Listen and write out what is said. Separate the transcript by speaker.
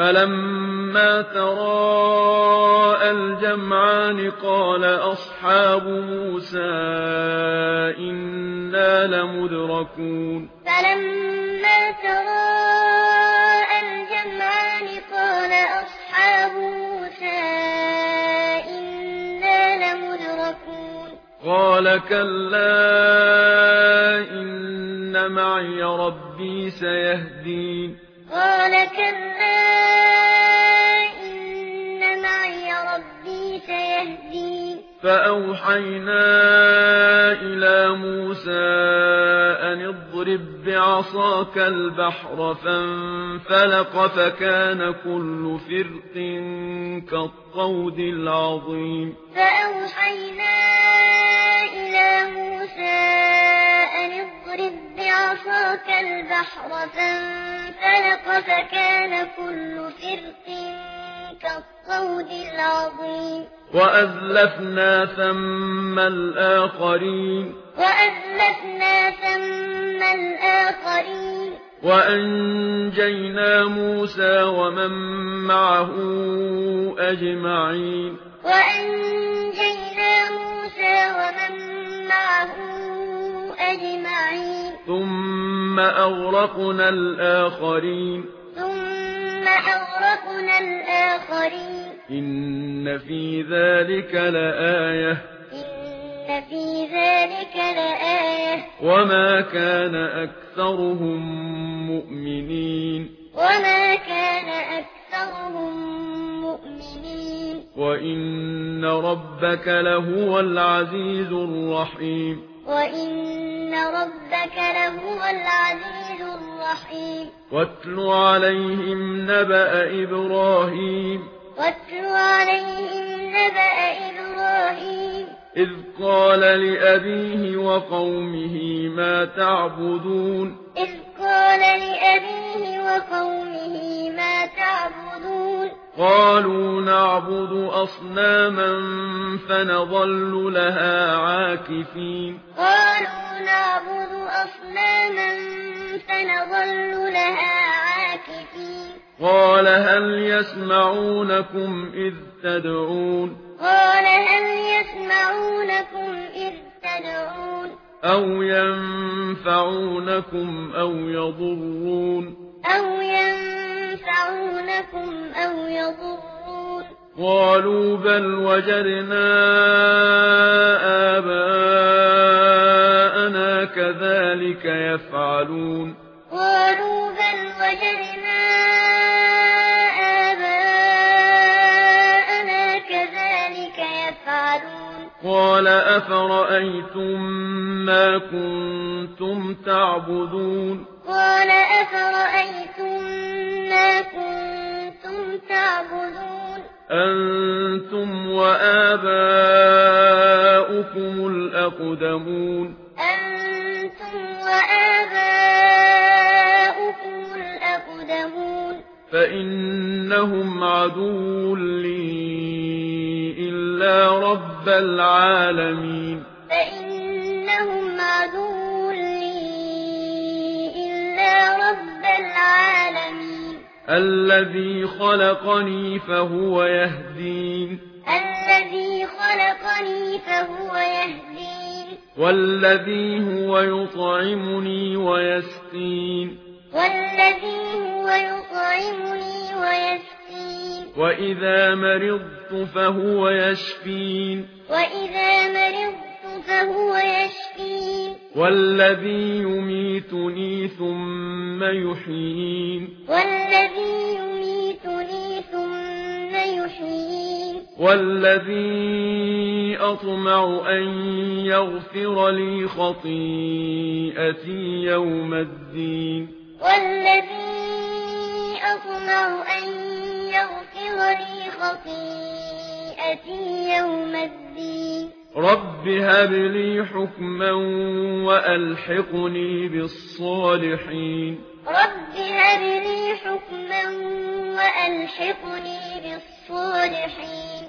Speaker 1: فلما تَرَاءَ الجمعان قال أصحاب موسى إنا لمدركون
Speaker 2: فلما تَرَاءَ الجمعان قال أصحاب موسى إنا لمدركون
Speaker 1: قال كلا إن معي ربي سيهدين
Speaker 2: قال كلا سيهدين
Speaker 1: فأوحينا إلى موسى أن اضرب بعصاك البحر فانفلق فكان كل فرق كالطود العظيم.
Speaker 2: فأوحينا إلى موسى أن اضرب بعصاك البحر فانفلق فكان كل فرق كالطود العظيم.
Speaker 1: وأذلفنا ثم الآخرين
Speaker 2: وأزلفنا ثم الآخرين
Speaker 1: وأنجينا موسى ومن معه أجمعين
Speaker 2: وأنجينا موسى ومن معه أجمعين
Speaker 1: ثم أغرقنا الآخرين
Speaker 2: وأغرقنا الآخرين.
Speaker 1: إن في ذلك لآية.
Speaker 2: إن في ذلك لآية.
Speaker 1: وما كان أكثرهم مؤمنين.
Speaker 2: وما كان أكثرهم مؤمنين.
Speaker 1: وإن ربك لهو العزيز الرحيم.
Speaker 2: وإن ربك لهو العزيز الرحيم
Speaker 1: واتل عليهم نبأ إبراهيم.
Speaker 2: واتل عليهم نبأ إبراهيم.
Speaker 1: إذ قال لأبيه وقومه ما تعبدون.
Speaker 2: إذ قال لأبيه وقومه ما تعبدون.
Speaker 1: قالوا نعبد أصناما فنظل لها عاكفين.
Speaker 2: قالوا نعبد أصناما فنظل لها عاكفين.
Speaker 1: قال هل يسمعونكم إذ تدعون؟
Speaker 2: قال هل يسمعونكم إذ تدعون؟
Speaker 1: أو ينفعونكم أو يضرون؟
Speaker 2: أو ينفعونكم أو يضرون.
Speaker 1: قالوا بل وجدنا آمين ذلك يفعلون.
Speaker 2: قالوا بل وجدنا آباءنا كذلك يفعلون.
Speaker 1: قال أفرأيتم ما كنتم تعبدون؟
Speaker 2: قال أفرأيتم ما كنتم تعبدون؟
Speaker 1: أنتم وآباؤكم الأقدمون.
Speaker 2: يعلمون
Speaker 1: فإنهم عدو لي إلا رب العالمين
Speaker 2: فإنهم عدو
Speaker 1: الذي خلقني فهو يهدين
Speaker 2: الذي خلقني فهو يهدين
Speaker 1: والذي هو يطعمني ويسقين
Speaker 2: والذي هو يطعمني ويسقين.
Speaker 1: وإذا مرضت فهو يشفين.
Speaker 2: وإذا مرضت فهو يشفين.
Speaker 1: والذي يميتني ثم يحيين.
Speaker 2: والذي يميتني ثم يحيين.
Speaker 1: والذي أطمع أن يغفر لي خطيئتي يوم الدين.
Speaker 2: والذي أطمع أن يغفر لي خطيئتي يوم الدين.
Speaker 1: رب هب لي حكما وألحقني بالصالحين.
Speaker 2: رب هب لي حكما وألحقني بالصالحين.